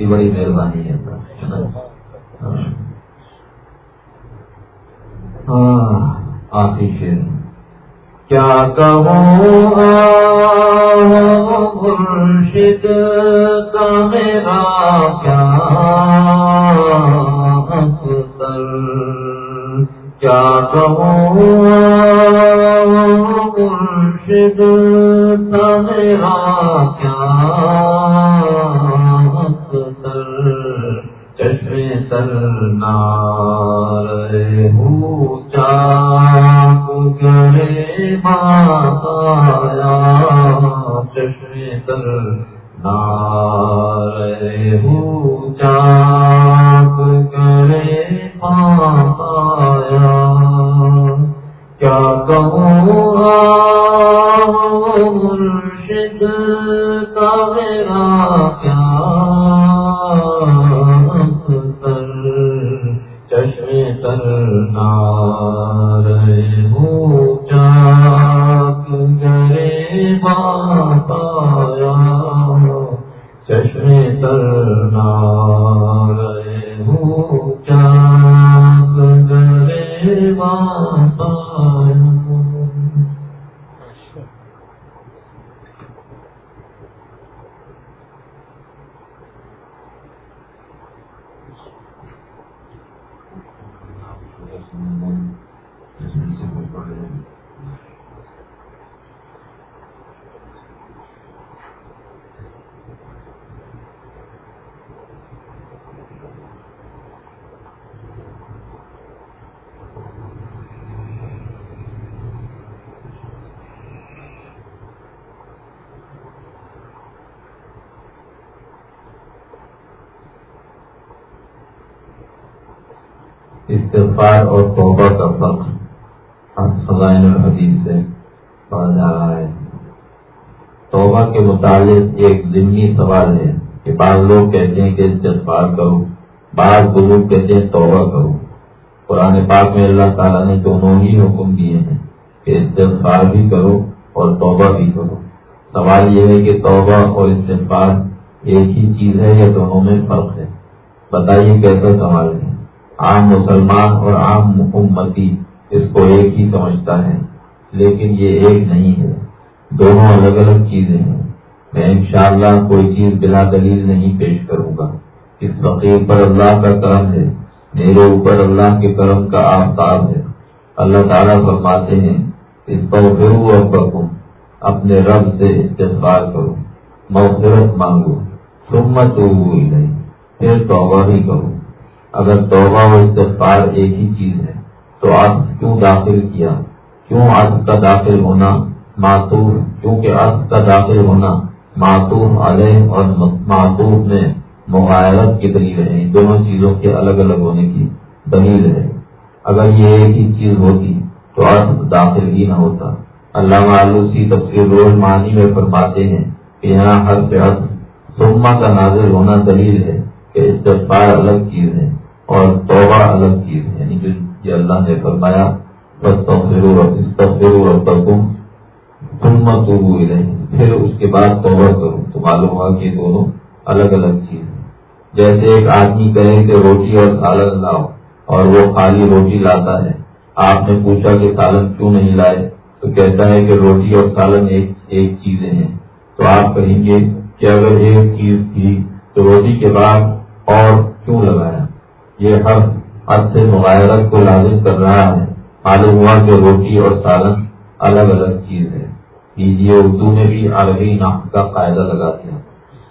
Speaker 1: اتنی بڑی مہربانی ہے آخری شیر کیا کہوں مرشد کا میرا کیا اختر کیا کہوں مرشد کا میرا کیا چشمے سر نار چاک گڑے مایا چشمے سر نار ہوں چاک گڑے مایا کیا کہوں مرشد؟ تر نار ہوں چاک گرے بایا چشمے تر نار ہوں چاک گرے بایا استغفار اور توبہ کا فرق فضائن الحدیث سے پڑھا جا رہا ہے۔ توبہ کے متعلق ایک ضمنی سوال ہے کہ بعض لوگ کہتے ہیں کہ استغفار کرو، بعض بزرگ کہتے ہیں توبہ کرو۔ قرآن پاک میں اللہ تعالیٰ نے دونوں ہی حکم دیے ہیں کہ استغفار بھی کرو اور توبہ بھی کرو۔ سوال یہ ہے کہ توبہ اور استغفار ایک ہی چیز ہے یا دونوں میں فرق ہے؟ بتائیے کیسا سوال ہے؟ عام مسلمان اور عام امتی اس کو ایک ہی سمجھتا ہے، لیکن یہ ایک نہیں ہے۔ دونوں الگ الگ چیزیں ہیں۔ میں انشاءاللہ کوئی چیز بلا دلیل نہیں پیش کروں گا۔ اس فقیر پر اللہ کا کرم ہے۔ میرے اوپر اللہ کے کرم کا آفتاب ہے۔ اللہ تعالیٰ فرماتے ہیں اس پر پھر اب اپنے رب سے استفار کرو، مغفرت مانگو سمت نہیں پھر توبہ بھی کروں اگر توبہ و استفار ایک ہی چیز ہے، تو آپ کیوں داخل کیا؟ کیوں آج کا داخل ہونا معطوف؟ کیونکہ آج کا داخل ہونا معطوف علیہ اور معطوف میں مغایرت کی دلیل ہے۔ دونوں چیزوں کے الگ الگ ہونے کی دلیل ہے۔ اگر یہ ایک ہی چیز ہوتی، تو ارتھ داخل ہی نہ ہوتا۔ اللہ آلوسی تفصیل روز معنی میں فرماتے ہیں کہ یہاں ہر پہ سما کا نازل ہونا دلیل ہے۔ کہ استفار الگ چیز ہے اور توبہ الگ چیز ہے یعنی جو یہ اللہ نے فرمایا بس ضرور پھر اس کے بعد توبہ کروں تو معلوم ہوا کہ دونوں الگ الگ چیز ہیں۔ جیسے ایک آدمی کہے کہ روٹی اور سالن لاؤ، اور وہ خالی روٹی لاتا ہے۔ آپ نے پوچھا کہ سالن کیوں نہیں لائے؟ تو کہتا ہے کہ روٹی اور سالن ایک ایک چیزیں ہیں۔ تو آپ کہیں گے کہ اگر ایک چیز تھی تو روٹی کے بعد اور کیوں لگایا؟ یہ ہر حد سے مغیرت کو لازم کر رہا ہے۔ معلوم ہوا کہ روٹی اور سالن الگ الگ چیز ہے۔ یہ اردو میں بھی عربی نام کا قاعدہ لگاتے ہیں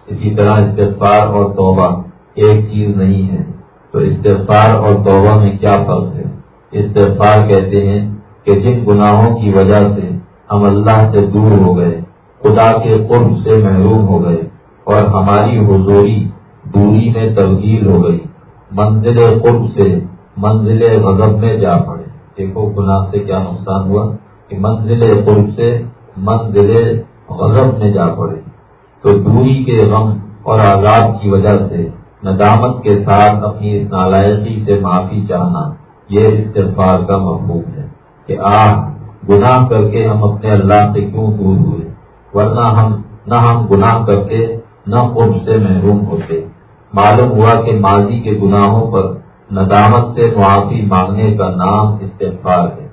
Speaker 1: اسی طرح استفار اور توبہ ایک چیز نہیں ہے۔ تو استفار اور توبہ میں کیا فرق ہے؟ استفار کہتے ہیں کہ جن گناہوں کی وجہ سے ہم اللہ سے دور ہو گئے، خدا کے قرب سے محروم ہو گئے اور ہماری حضوری دوری میں تبدیل ہو گئی۔ منزل قرب سے منزل غضب میں جا پڑے۔ دیکھو گناہ سے کیا نقصان ہوا کہ منزل قرب سے منزل غضب میں جا پڑے۔ تو دوری کے غم اور آزاد کی وجہ سے ندامت کے ساتھ اپنی اس نالائقی سے معافی چاہنا یہ استفار کا محبوب ہے کہ آپ گناہ کر کے ہم اپنے اللہ سے کیوں دور ہوئے؟ ورنہ ہم، نہ ہم گناہ کرتے نہ خود سے محروم ہوتے۔ معلوم ہوا کہ ماضی کے گناہوں پر ندامت سے معافی مانگنے کا نام استفار ہے۔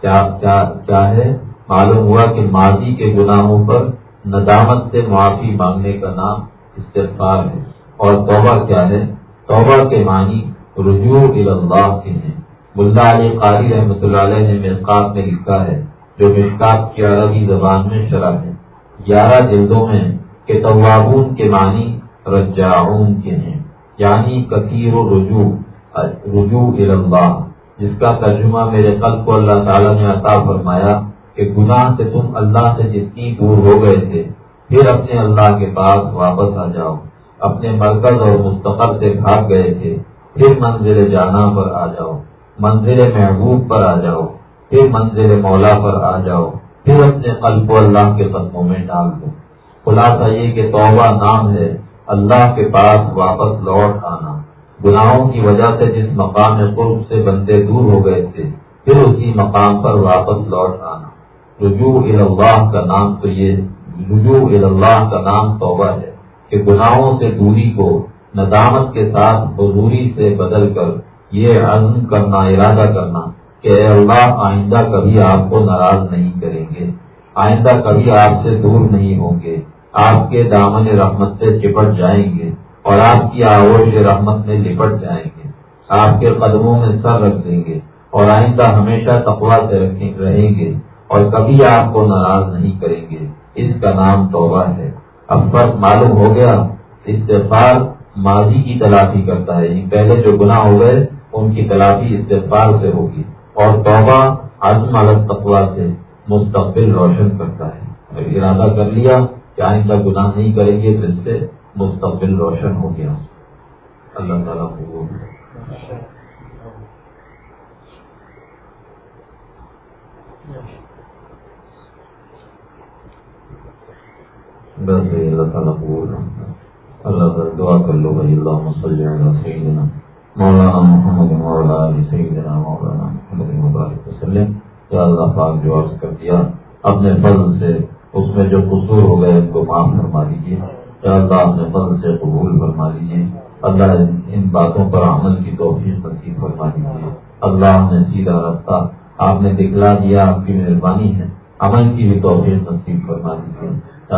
Speaker 1: کیا ہے؟ معلوم ہوا کہ ماضی کے گناہوں پر ندامت سے معافی مانگنے کا نام استفار ہے۔ اور توبہ کیا ہے؟ توبہ کے معنی رجوع اللہ کے ہیں۔ ملا علی قاری رحمۃ اللہ علیہ نے مرقات میں لکھا ہے، جو مشکات کی عربی زبان میں شرح ہے۔ گیارہ جلدوں میں کہ توابون کے معنی رجاعون کے ہیں یعنی کثیر و رجوع رجوع اللہ جس کا ترجمہ میرے قلب کو اللہ تعالیٰ نے عطا فرمایا کہ گناہ سے تم اللہ سے جتنی دور ہو گئے تھے، پھر اپنے اللہ کے پاس واپس آ جاؤ، اپنے مرکز اور مستقل سے بھاگ گئے تھے، پھر منزل جانا پر آ جاؤ، منزل محبوب پر آ جاؤ، پھر منزل مولا پر آ جاؤ، پھر اپنے قلب کو اللہ کے قدموں میں ڈال دو۔ خلاصہ یہ کہ توبہ نام ہے اللہ کے پاس واپس لوٹ آنا۔ گناہوں کی وجہ سے جس مقام قرب سے بندے دور ہو گئے تھے، پھر اسی مقام پر واپس لوٹ آنا۔ رجوع اللہ کا نام تو یہ، رجوع اللہ کا نام توبہ ہے کہ گناہوں سے دوری کو، ندامت کے ساتھ حضوری سے بدل کر، یہ عزم کرنا، ارادہ کرنا کہ اے اللہ، آئندہ کبھی آپ کو ناراض نہیں کریں گے۔ آئندہ کبھی آپ سے دور نہیں ہوں گے۔ آپ کے دامن رحمت سے چپٹ جائیں گے اور آپ کی آوش رحمت میں لپٹ جائیں گے۔ آپ کے قدموں میں سر رکھ دیں گے اور آئندہ ہمیشہ تقوا سے رہیں گے اور کبھی آپ کو ناراض نہیں کریں گے۔ اس کا نام توبہ ہے۔ اب فرق معلوم ہو گیا۔ استفار ماضی کی تلافی کرتا ہے۔ یعنی پہلے جو گناہ ہو گئے، ان کی تلافی استفار سے ہوگی۔ اور توبہ عزم الگ تقوا سے مستقبل روشن کرتا ہے۔ ارادہ کر لیا۔ کہ آئندہ گناہ نہیں کریں گے تو سے مستقبل روشن ہو گیا۔ اللہ تعالیٰ کو بس اللہ تعالیٰ بول اللہ تعالیٰ دعا کر لو بھائی اللہ مسلم سیدنا مولانا محمد مولا علی سیدنا مولانا محمد مبارک وسلم۔ یا اللہ پاک جو عرض کر دیا، اپنے فضل سے اس میں جو قصور ہو گئے، ان کو معاف فرما دیجیے یا اللہ، اپنے فضل سے قبول فرما لیجیے اللہ، ان باتوں پر عمل کی توفیق نصیب فرما دیجیے اللہ نے سیدھا راستہ آپ نے دکھلا دیا، آپ کی مہربانی ہے۔ عمل کی بھی توفیق نصیب فرما دیجیے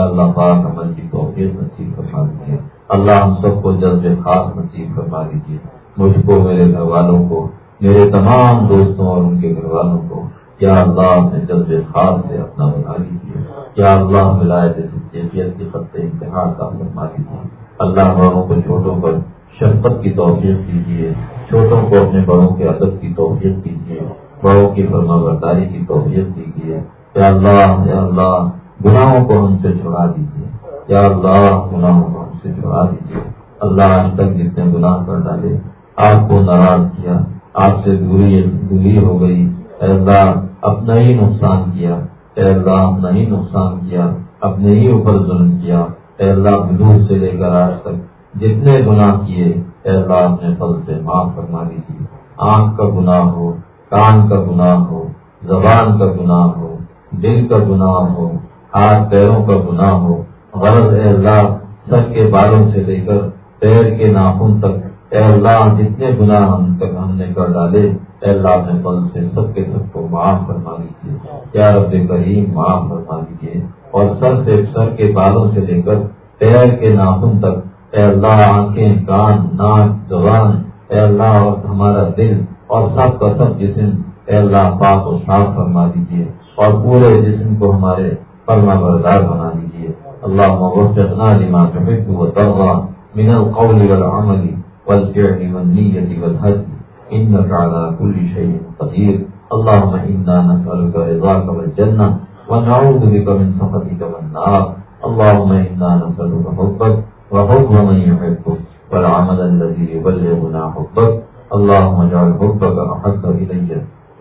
Speaker 1: اللہ، پاک عمل کی توفیق نصیب فرما دیجیے اللہ، ہم سب کو جلد خاص نصیب فرما دیجیے مجھ کو، میرے گھر والوں کو، میرے تمام دوستوں اور ان کے گھر والوں کو کیا اللہ، اپنے جلد خاص سے اپنا بنا لیجیے کیا اللہ ولایت کیفیت کی خط انتہا کا فرما دیجیے اللہ بڑوں کو چھوٹوں پر شرکت کی توفیق دیجیے، چھوٹوں کو اپنے بڑوں کے ادب کی توفیق دیجیے، بڑوں کی فرما برداری کی توفیق دیجیے۔ یا اللہ یا اللہ، گناہوں کو ہم سے چھڑا دیجیے۔ یا اللہ، گناہوں کو ہم سے چھڑا دیجیے۔ اللہ آج تک جتنے گناہ کر ڈالے، آپ کو ناراض کیا، آپ سے دوری دوری ہو گئی۔ اے اللہ، اپنا ہی نقصان کیا۔ اے اللہ اپنا ہی نقصان کیا اپنے ہی اوپر ظلم کیا۔ اے اللہ بدور سے لے کر آج تک جتنے گناہ کیے، اے اللہ اپنے پل سے معاف فرما دیجیے۔ آنکھ کا گناہ ہو، کان کا گناہ ہو، زبان کا گناہ ہو، دل کا گناہ ہو، ہاتھ پیروں کا گناہ ہو، غرض اے اللہ سر کے بالوں سے لے کر پیر کے ناخن تک، اے اللہ جتنے گناہ ہم تک ہم نے کر ڈالے اے اللہ اپنے پل سے سب کے سب کو معاف فرما دیجیے کیا رب کریم، معاف فرما دیجیے اور سر سے سر کے بالوں سے لے کر پیر کے ناخن تک اے اللہ، آنکھیں، کان، ناک، زبان، اے اللہ، اور ہمارا دل، اور سب کا سب جسم اے اللہ پاک و صاف فرما دیجیے اور پورے جسم کو ہمارے فرما بردار بنا دیجیے اللہ وفقنا لما تحب وترضى من القول والعمل والفعل والنية والهدي إنك على كل شيء قدير. اللهم إنا نسألك رضاك والجنة، ونعوذ بك من سخطك والنار. اللهم إنا نسألك حبك، وحب من يحبك، والعمل الذي يبلغنا حبك. اللهم اجعل حبك أحب إلي،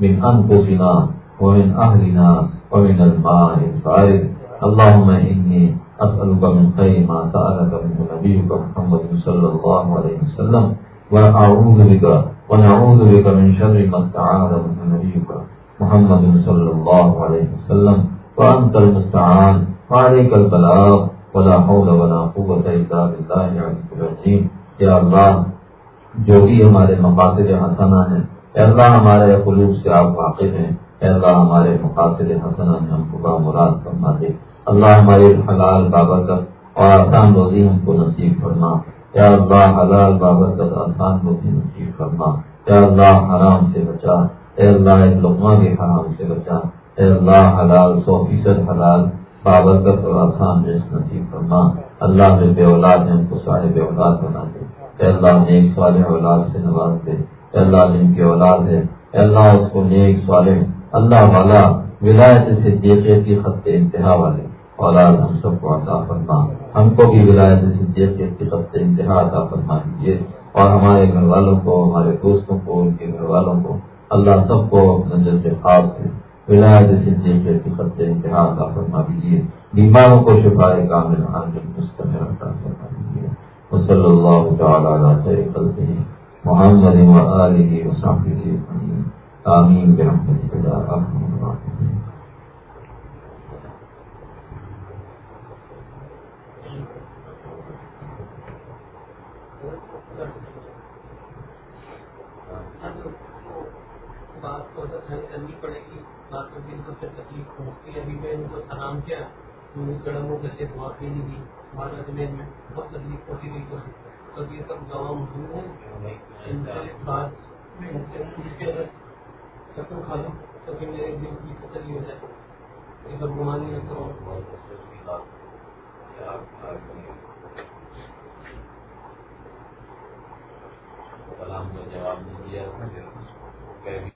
Speaker 1: من أنفسنا ومن أهلنا ومن الماء الفارغ اللهم إني أسألك من خير ما سألك منه نبيك محمد صلى الله عليه وسلم. وأعوذ بك ونعوذ بك من شر ما استعاذ منه نبيك محمد صلى الله عليه وسلم. وأنت المستعان. وعليك البلاغ. ولا حول ولا قوة إلا بالله العلي العظيم. يا الله، جو بھی ہمارے مقاصد حسنہ ہیں، اے اللہ ہمارے قلوب سے آپ واقف ہیں، اے اللہ ہمارے مقاصد حسنہ میں ہم کو با مراد فرما دے۔ اللہ ہمارے حلال بابرکت اور آسان روزی ہم کو نصیب فرما۔ یا اللہ حلال بابرکت آسان روزی نصیب فرما۔ یا اللہ حرام سے بچا۔ اے اللہ لقمہ کے حرام سے بچا۔ اے اللہ حلال، سو فیصد حلال بابرکت اور آسان رزق نصیب فرما۔ اللہ میں بے اولاد ہم کو سارے بے اولاد بنا دے۔ اے اللہ نیک صالح اولاد سے نواز دے۔ اے اللہ جن کی اولاد ہے، اے اللہ اس کو نیک صالح، اللہ والا ولایت سے دیکھے کی خط انتہا والے۔ اولاد ہم سب کو عطا فرما۔ ہم کو بھی ولایت سے دیکھے کی خط انتہا عطا فرما دیجیے اور ہمارے گھر والوں کو، ہمارے دوستوں کو، ان کے گھر والوں کو اللہ سب کو نظر سے خاص ہے ولایت سے دیکھے کی خط انتہا عطا فرما دیجیے بیماروں کو شفا کامل عامل مستمر عطا فرما دیجیے وصلی اللہ تعالی علی خیر خلقہ محمد وآلہ وصحبہ آمین برحمتک یا ارحم الراحمین
Speaker 2: بات کو کرنی پڑے گی۔ بات کو دن کو پھر تکلیف پہنچتی ہے۔ ابھی میں ان کو سلام کیا گڑموں کے سے دعا پینی دی ہمارے اجمیر میں بہت تکلیف ہوتی رہی۔ تو اب یہ سب دوا موجود ہیں۔ ان سے بات پوچھ کے اگر سکوں کھا لوں، تو پھر میرے دل کی تسلی ہو جائے۔ یہ سب گمانی ہے۔ تو
Speaker 1: سلام کا جواب نہیں دیا۔